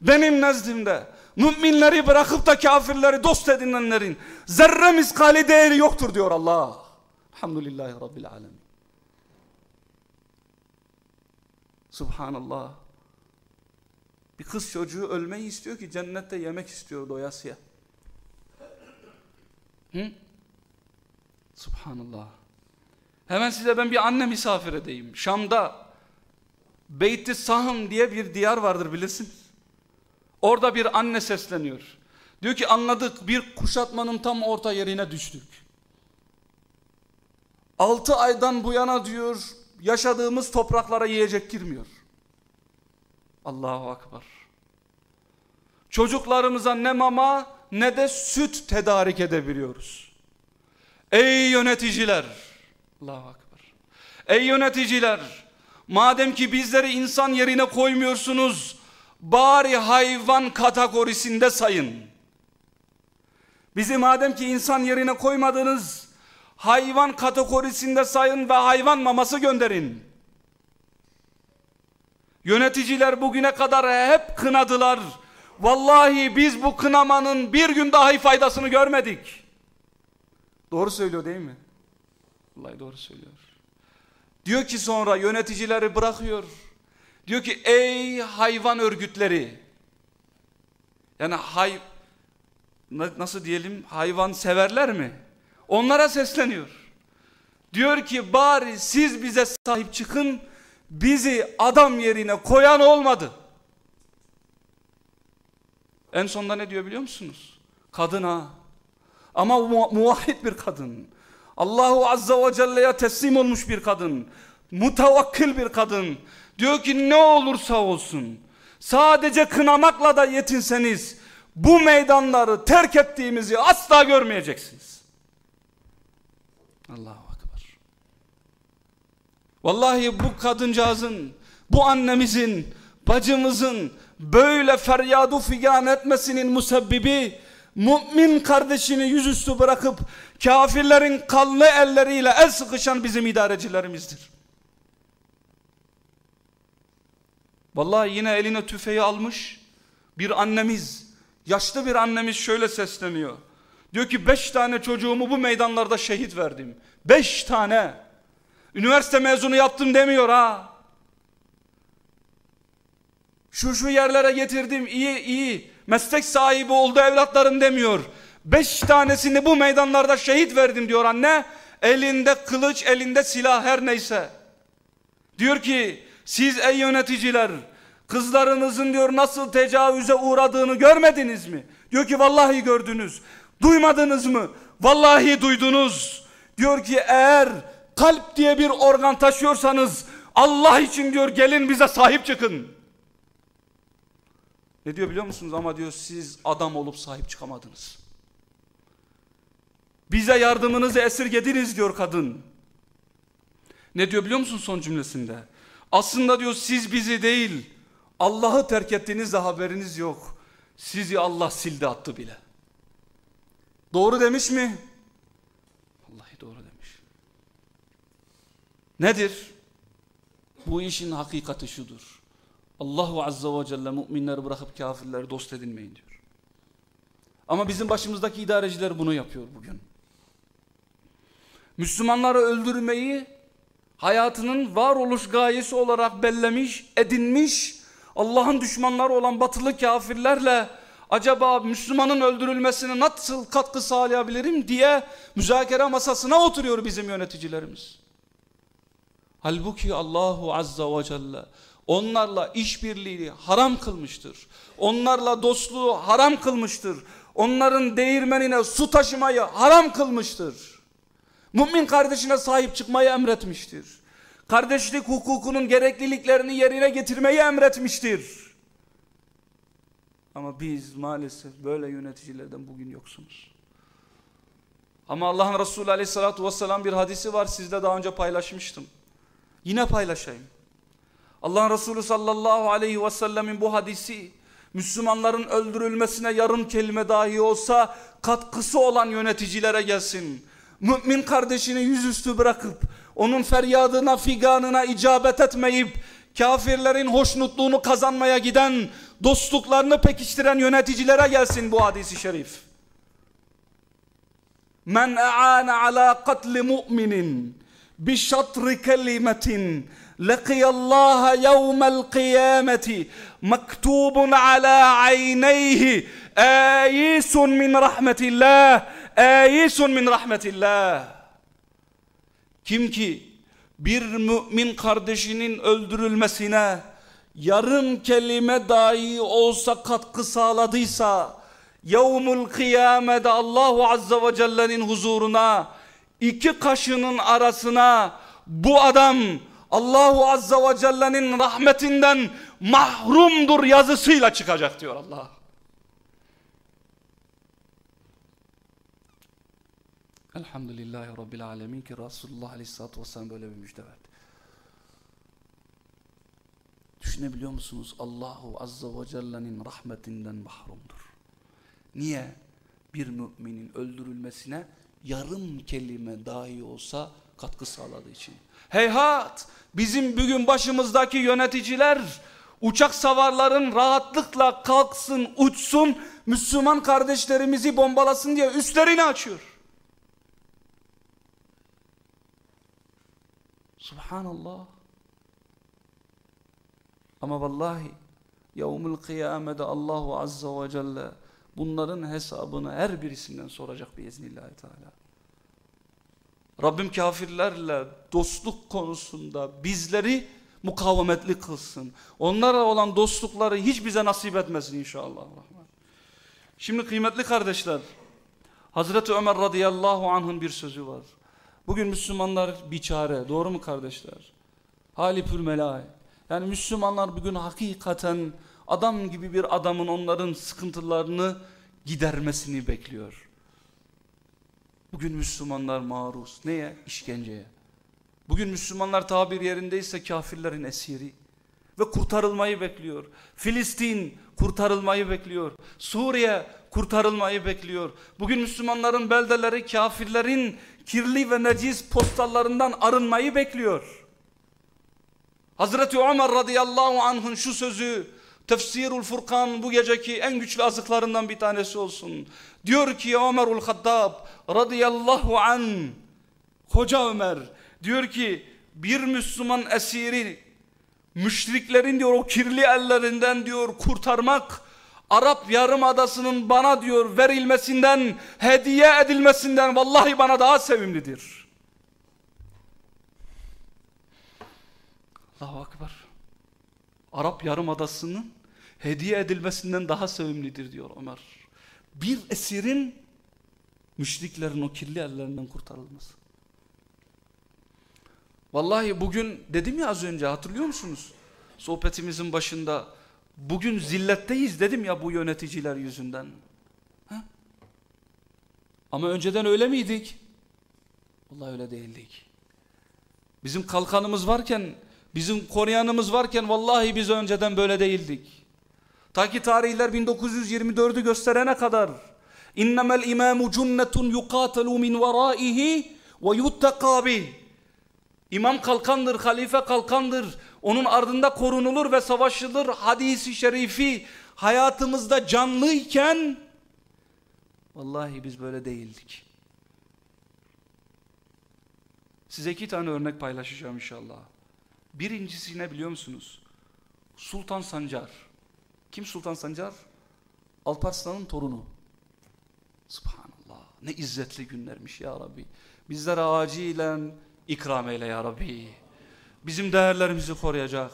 benim nezdimde müminleri bırakıp da kafirleri dost edinenlerin zerre miskali değeri yoktur diyor Allah. Elhamdülillahi Rabbil Alemin. Subhanallah. Bir kız çocuğu ölmeyi istiyor ki cennette yemek istiyor doyasıya. Hı? Subhanallah. Hemen size ben bir anne misafir edeyim. Şam'da Beyt-i Sahım diye bir diyar vardır bilirsiniz. Orada bir anne sesleniyor. Diyor ki anladık bir kuşatmanın tam orta yerine düştük. Altı aydan bu yana diyor yaşadığımız topraklara yiyecek girmiyor. Allahu Akbar. Çocuklarımıza ne mama ne de süt tedarik edebiliyoruz. Ey yöneticiler! Allahu Akbar. Ey yöneticiler! Madem ki bizleri insan yerine koymuyorsunuz, bari hayvan kategorisinde sayın. Bizi madem ki insan yerine koymadınız, hayvan kategorisinde sayın ve hayvan maması gönderin. Yöneticiler bugüne kadar hep kınadılar. Vallahi biz bu kınamanın bir gün dahi faydasını görmedik. Doğru söylüyor değil mi? Vallahi doğru söylüyor. Diyor ki sonra yöneticileri bırakıyor. Diyor ki ey hayvan örgütleri. Yani hay nasıl diyelim hayvan severler mi? Onlara sesleniyor. Diyor ki bari siz bize sahip çıkın. Bizi adam yerine koyan olmadı. En sonunda ne diyor biliyor musunuz? Kadın ha. Ama mu muvahhid bir kadın. Allahu Azza ve Celle'ye teslim olmuş bir kadın. Mutavakkil bir kadın. Diyor ki ne olursa olsun. Sadece kınamakla da yetinseniz bu meydanları terk ettiğimizi asla görmeyeceksiniz. Allahu Akbar. Vallahi bu kadıncağızın, bu annemizin, bacımızın böyle feryadu figan etmesinin musebbibi mümin kardeşini yüzüstü bırakıp kafirlerin kanlı elleriyle el sıkışan bizim idarecilerimizdir. Vallahi yine eline tüfeği almış bir annemiz, yaşlı bir annemiz şöyle sesleniyor. Diyor ki beş tane çocuğumu bu meydanlarda şehit verdim. Beş tane. Üniversite mezunu yaptım demiyor ha. Şu şu yerlere getirdim iyi iyi. Meslek sahibi oldu evlatlarım demiyor. Beş tanesini bu meydanlarda şehit verdim diyor anne. Elinde kılıç elinde silah her neyse. Diyor ki siz ey yöneticiler kızlarınızın diyor nasıl tecavüze uğradığını görmediniz mi? Diyor ki vallahi gördünüz. Duymadınız mı? Vallahi duydunuz. Diyor ki eğer kalp diye bir organ taşıyorsanız Allah için diyor gelin bize sahip çıkın. Ne diyor biliyor musunuz? Ama diyor siz adam olup sahip çıkamadınız. Bize yardımınızı esirgediniz diyor kadın. Ne diyor biliyor musun son cümlesinde? Aslında diyor siz bizi değil Allah'ı terk ettiğinizde haberiniz yok. Sizi Allah sildi attı bile. Doğru demiş mi? Vallahi doğru demiş. Nedir? Bu işin hakikati şudur. Allahu Azza ve Celle müminleri bırakıp kafirleri dost edinmeyin diyor. Ama bizim başımızdaki idareciler bunu yapıyor bugün. Müslümanları öldürmeyi hayatının varoluş gayesi olarak bellemiş, edinmiş, Allah'ın düşmanları olan batılı kafirlerle acaba Müslümanın öldürülmesine nasıl katkı sağlayabilirim diye müzakere masasına oturuyor bizim yöneticilerimiz. Halbuki Allahu Azza ve Celle onlarla işbirliği haram kılmıştır. Onlarla dostluğu haram kılmıştır. Onların değirmenine su taşımayı haram kılmıştır. Mümin kardeşine sahip çıkmayı emretmiştir. Kardeşlik hukukunun gerekliliklerini yerine getirmeyi emretmiştir. Ama biz maalesef böyle yöneticilerden bugün yoksunuz. Ama Allah'ın Resulü aleyhissalatü vesselam bir hadisi var sizle daha önce paylaşmıştım. Yine paylaşayım. Allah'ın Resulü sallallahu aleyhi ve sellemin bu hadisi Müslümanların öldürülmesine yarım kelime dahi olsa katkısı olan yöneticilere gelsin mümin kardeşini yüzüstü bırakıp onun feryadına figanına icabet etmeyip kafirlerin hoşnutluğunu kazanmaya giden dostluklarını pekiştiren yöneticilere gelsin bu hadisi şerif. Men a'ana ala katli mu'minin bi şatri kelimetin leqiyallaha yevmel kıyameti mektubun ala ayneyhi ayisun min rahmetillah Âyisun min rahmetillah. Kim ki bir mümin kardeşinin öldürülmesine yarım kelime dahi olsa katkı sağladıysa yevmul kıyamede Allahu Azze ve Celle'nin huzuruna iki kaşının arasına bu adam Allahu Azze ve Celle'nin rahmetinden mahrumdur yazısıyla çıkacak diyor Allah. Elhamdülillahi Rabbil Alemin ki Resulullah Aleyhisselatü Vesselam böyle bir müjde verdi. Düşünebiliyor musunuz? Allahu Azza ve Celle'nin rahmetinden mahrumdur. Niye? Bir müminin öldürülmesine yarım kelime dahi olsa katkı sağladığı için. Heyhat bizim bugün başımızdaki yöneticiler uçak savarların rahatlıkla kalksın uçsun Müslüman kardeşlerimizi bombalasın diye üstlerini açıyor. Subhanallah. Ama vallahi yevmül kıyamede Allahu azza ve celle bunların hesabını her birisinden soracak biiznillahü teala. Rabbim kafirlerle dostluk konusunda bizleri mukavemetli kılsın. Onlara olan dostlukları hiç bize nasip etmesin inşallah. Şimdi kıymetli kardeşler, Hazreti Ömer radıyallahu anh'ın bir sözü var. Bugün Müslümanlar biçare, doğru mu kardeşler? Hali pürmelay. Yani Müslümanlar bugün hakikaten adam gibi bir adamın onların sıkıntılarını gidermesini bekliyor. Bugün Müslümanlar maruz. Neye? İşkenceye. Bugün Müslümanlar tabir yerindeyse kafirlerin esiri. Ve kurtarılmayı bekliyor. Filistin kurtarılmayı bekliyor. Suriye kurtarılmayı bekliyor. Bugün Müslümanların beldeleri kafirlerin kirli ve necis postallarından arınmayı bekliyor. Hazreti Ömer radıyallahu anh'ın şu sözü Tefsirul Furkan bu geceki en güçlü azıklarından bir tanesi olsun. Diyor ki Ömerul Hattab radıyallahu an Hoca Ömer diyor ki bir Müslüman esiri müşriklerin diyor o kirli ellerinden diyor kurtarmak Arap Yarımadası'nın bana diyor verilmesinden hediye edilmesinden vallahi bana daha sevimlidir. Allahu Akbar. Arap Yarımadası'nın hediye edilmesinden daha sevimlidir diyor Ömer. Bir esirin müşriklerin o kirli ellerinden kurtarılması. Vallahi bugün dedim ya az önce hatırlıyor musunuz? Sohbetimizin başında bugün zilletteyiz dedim ya bu yöneticiler yüzünden. Ha? Ama önceden öyle miydik? Vallahi öyle değildik. Bizim kalkanımız varken, bizim koruyanımız varken vallahi biz önceden böyle değildik. Ta ki tarihler 1924'ü gösterene kadar imamu cunnetun yukatelu min veraihi ve yuttaka bih İmam kalkandır, halife kalkandır. Onun ardında korunulur ve savaşılır. Hadisi şerifi hayatımızda canlıyken vallahi biz böyle değildik. Size iki tane örnek paylaşacağım inşallah. Birincisi ne biliyor musunuz? Sultan Sancar. Kim Sultan Sancar? Alparslan'ın torunu. Subhanallah. Ne izzetli günlermiş ya Rabbi. Bizlere acilen ikram eyle ya Rabbi. Bizim değerlerimizi koruyacak.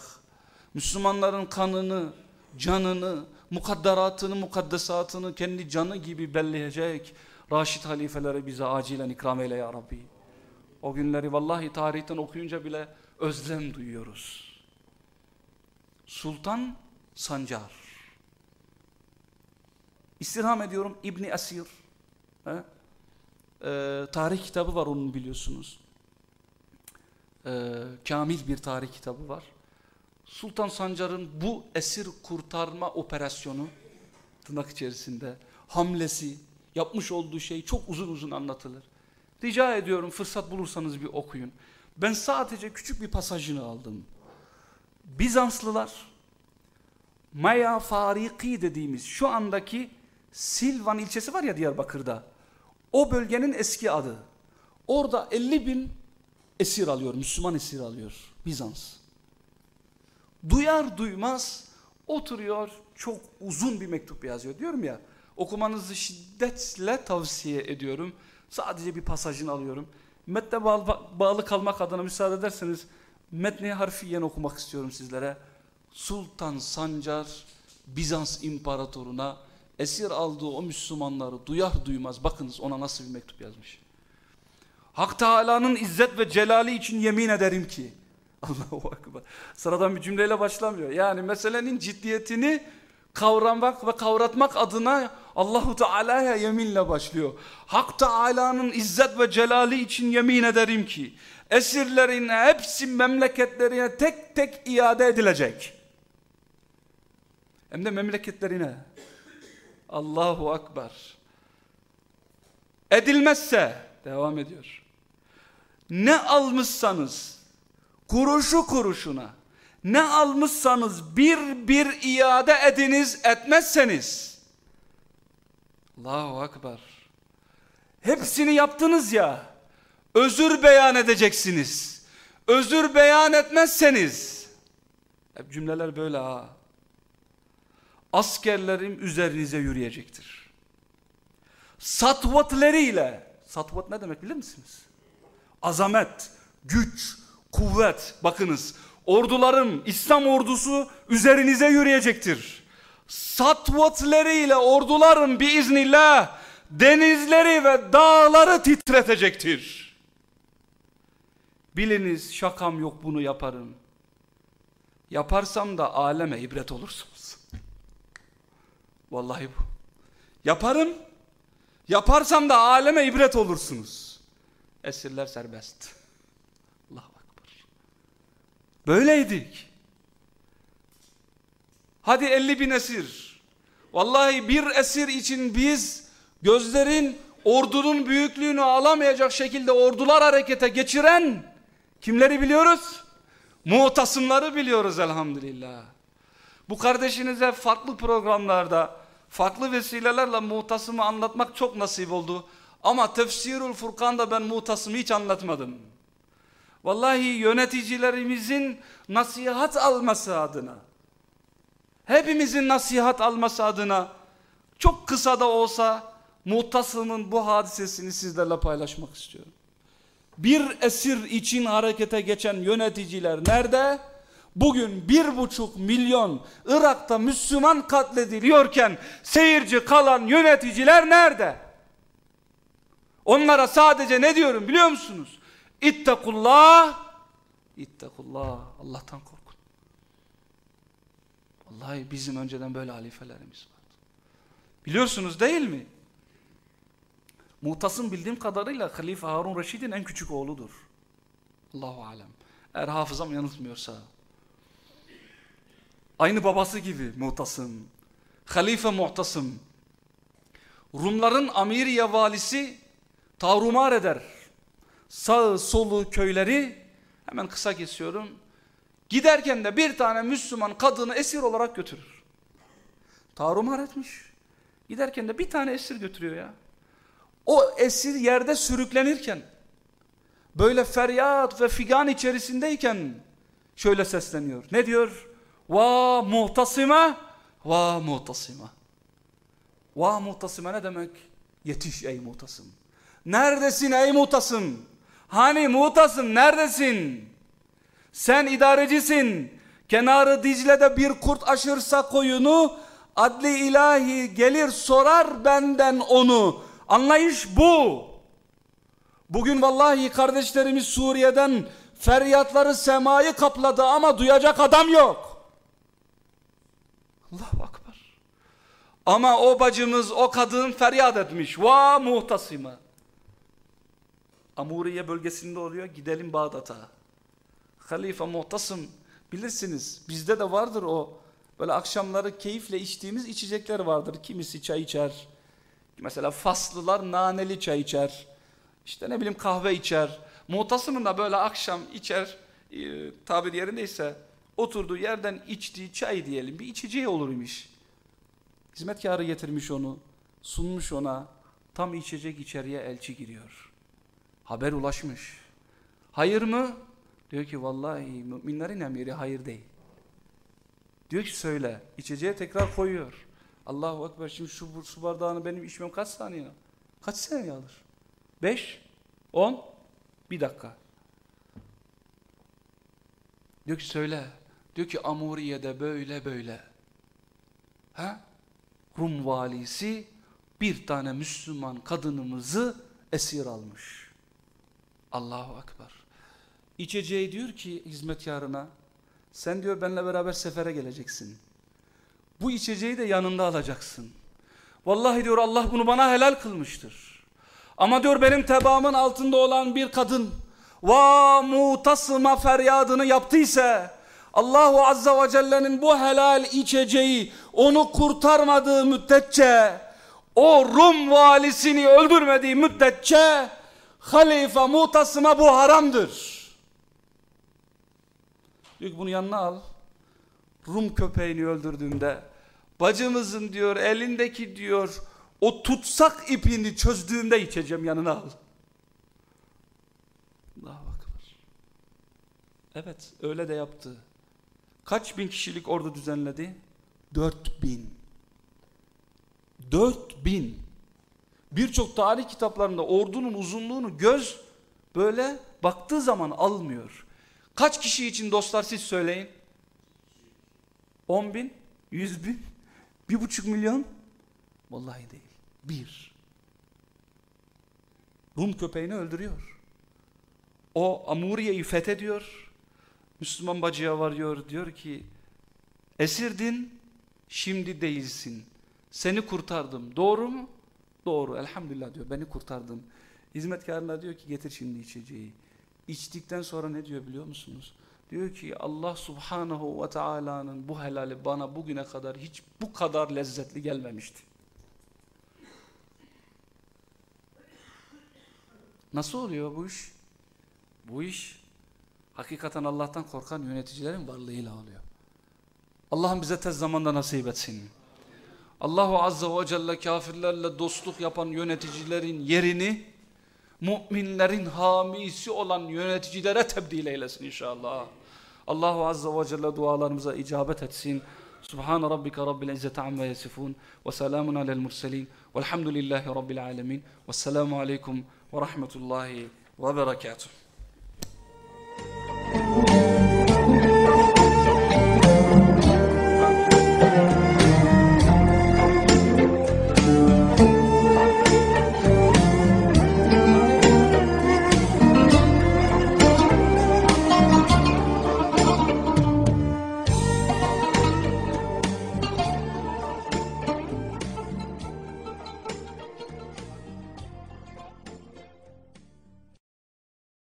Müslümanların kanını, canını, mukadderatını, mukaddesatını kendi canı gibi belleyecek. Raşid halifeleri bize acilen ikram eyle ya Rabbi. O günleri vallahi tarihten okuyunca bile özlem duyuyoruz. Sultan Sancar. İstirham ediyorum İbni Asir. Ee, tarih kitabı var onun biliyorsunuz e, kamil bir tarih kitabı var. Sultan Sancar'ın bu esir kurtarma operasyonu tırnak içerisinde hamlesi yapmış olduğu şey çok uzun uzun anlatılır. Rica ediyorum fırsat bulursanız bir okuyun. Ben sadece küçük bir pasajını aldım. Bizanslılar Maya Fariki dediğimiz şu andaki Silvan ilçesi var ya Diyarbakır'da. O bölgenin eski adı. Orada 50 bin esir alıyor, Müslüman esir alıyor Bizans. Duyar duymaz oturuyor çok uzun bir mektup yazıyor. Diyorum ya okumanızı şiddetle tavsiye ediyorum. Sadece bir pasajını alıyorum. Metne bağlı, kalmak adına müsaade ederseniz metni harfiyen okumak istiyorum sizlere. Sultan Sancar Bizans imparatoruna esir aldığı o Müslümanları duyar duymaz bakınız ona nasıl bir mektup yazmış. Hak Teala'nın izzet ve celali için yemin ederim ki. *laughs* Allahu Akbar. Sıradan bir cümleyle başlamıyor. Yani meselenin ciddiyetini kavramak ve kavratmak adına Allahu Teala'ya yeminle başlıyor. Hak Teala'nın izzet ve celali için yemin ederim ki esirlerin hepsi memleketlerine tek tek iade edilecek. Hem de memleketlerine. Allahu Akbar. Edilmezse devam ediyor. Ne almışsanız kuruşu kuruşuna ne almışsanız bir bir iade ediniz etmezseniz Allahu Akbar. Hepsini yaptınız ya özür beyan edeceksiniz. Özür beyan etmezseniz hep cümleler böyle ha. Askerlerim üzerinize yürüyecektir. Satvatleriyle satvat ne demek bilir misiniz azamet güç kuvvet bakınız ordularım İslam ordusu üzerinize yürüyecektir. Satvatleriyle ordularım biiznillah denizleri ve dağları titretecektir. Biliniz şakam yok bunu yaparım. Yaparsam da aleme ibret olursunuz. Vallahi bu. Yaparım. Yaparsam da aleme ibret olursunuz. Esirler serbest. Böyleydik. Hadi 50 bin esir. Vallahi bir esir için biz gözlerin ordunun büyüklüğünü alamayacak şekilde ordular harekete geçiren kimleri biliyoruz? Muhtasımları biliyoruz elhamdülillah. Bu kardeşinize farklı programlarda, farklı vesilelerle muhtasımı anlatmak çok nasip oldu. Ama Tefsirul Furkan'da ben muhtasımı hiç anlatmadım. Vallahi yöneticilerimizin nasihat alması adına, hepimizin nasihat alması adına çok kısa da olsa Muhtasım'ın bu hadisesini sizlerle paylaşmak istiyorum. Bir esir için harekete geçen yöneticiler nerede? Bugün bir buçuk milyon Irak'ta Müslüman katlediliyorken seyirci kalan yöneticiler nerede? Onlara sadece ne diyorum biliyor musunuz? İttakullah İttakullah Allah'tan korkun. Vallahi bizim önceden böyle halifelerimiz vardı. Biliyorsunuz değil mi? Muhtasım bildiğim kadarıyla Halife Harun Reşid'in en küçük oğludur. Allahu alem. Eğer hafızam yanıltmıyorsa. Aynı babası gibi Muhtasım. Halife Muhtasım. Rumların Amiriye valisi tavrumar eder sağı solu köyleri hemen kısa kesiyorum. Giderken de bir tane Müslüman kadını esir olarak götürür. Tarumar etmiş. Giderken de bir tane esir götürüyor ya. O esir yerde sürüklenirken böyle feryat ve figan içerisindeyken şöyle sesleniyor. Ne diyor? Va muhtasime va muhtasime. Va muhtasime ne demek? Yetiş ey muhtasım. Neredesin ey muhtasım? Hani muhtasım neredesin? Sen idarecisin. Kenarı Dicle'de bir kurt aşırsa koyunu adli ilahi gelir sorar benden onu. Anlayış bu. Bugün vallahi kardeşlerimiz Suriye'den feryatları semayı kapladı ama duyacak adam yok. Allahu Akbar. Ama o bacımız o kadın feryat etmiş. Va muhtasıma. Amuriye bölgesinde oluyor. Gidelim Bağdat'a. Halife Muhtasım bilirsiniz bizde de vardır o böyle akşamları keyifle içtiğimiz içecekler vardır. Kimisi çay içer. Mesela Faslılar naneli çay içer. İşte ne bileyim kahve içer. Muhtasımın da böyle akşam içer e, tabir yerindeyse oturduğu yerden içtiği çay diyelim bir içeceği olur imiş. Hizmetkarı getirmiş onu sunmuş ona tam içecek içeriye elçi giriyor. Haber ulaşmış. Hayır mı? Diyor ki vallahi müminlerin emiri hayır değil. Diyor ki söyle. İçeceğe tekrar koyuyor. Allahu Ekber şimdi şu su bardağını benim içmem kaç saniye? Kaç saniye alır? Beş? On? Bir dakika. Diyor ki söyle. Diyor ki Amuriye'de böyle böyle. Ha? Rum valisi bir tane Müslüman kadınımızı esir almış. Allahu Akbar. İçeceği diyor ki hizmetkarına sen diyor benimle beraber sefere geleceksin. Bu içeceği de yanında alacaksın. Vallahi diyor Allah bunu bana helal kılmıştır. Ama diyor benim tebaamın altında olan bir kadın va mutasıma feryadını yaptıysa Allahu Azza ve Celle'nin bu helal içeceği onu kurtarmadığı müddetçe o Rum valisini öldürmediği müddetçe Halife mutasıma bu haramdır. Diyor ki bunu yanına al. Rum köpeğini öldürdüğümde bacımızın diyor elindeki diyor o tutsak ipini çözdüğümde içeceğim yanına al. Allahu Ekber. Evet öyle de yaptı. Kaç bin kişilik ordu düzenledi? Dört bin. Dört bin. Birçok tarih kitaplarında ordunun uzunluğunu göz böyle baktığı zaman almıyor. Kaç kişi için dostlar siz söyleyin? On bin? Yüz bin? Bir buçuk milyon? Vallahi değil. Bir. Rum köpeğini öldürüyor. O Amuriye'yi fethediyor. Müslüman bacıya varıyor. Diyor ki esirdin şimdi değilsin. Seni kurtardım. Doğru mu? Doğru. Elhamdülillah diyor. Beni kurtardın. Hizmetkarına diyor ki getir şimdi içeceği. İçtikten sonra ne diyor biliyor musunuz? Diyor ki Allah subhanahu ve teala'nın bu helali bana bugüne kadar hiç bu kadar lezzetli gelmemişti. Nasıl oluyor bu iş? Bu iş hakikaten Allah'tan korkan yöneticilerin varlığıyla oluyor. Allah'ım bize tez zamanda nasip etsin. Allahu Azze ve Celle kafirlerle dostluk yapan yöneticilerin yerini müminlerin hamisi olan yöneticilere tebdil eylesin inşallah. Allahu Azze ve Celle dualarımıza icabet etsin. Subhan rabbika rabbil izzati amma yasifun ve selamun alel murselin velhamdülillahi rabbil alamin. Vesselamu aleyküm ve rahmetullahi ve berekatuhu.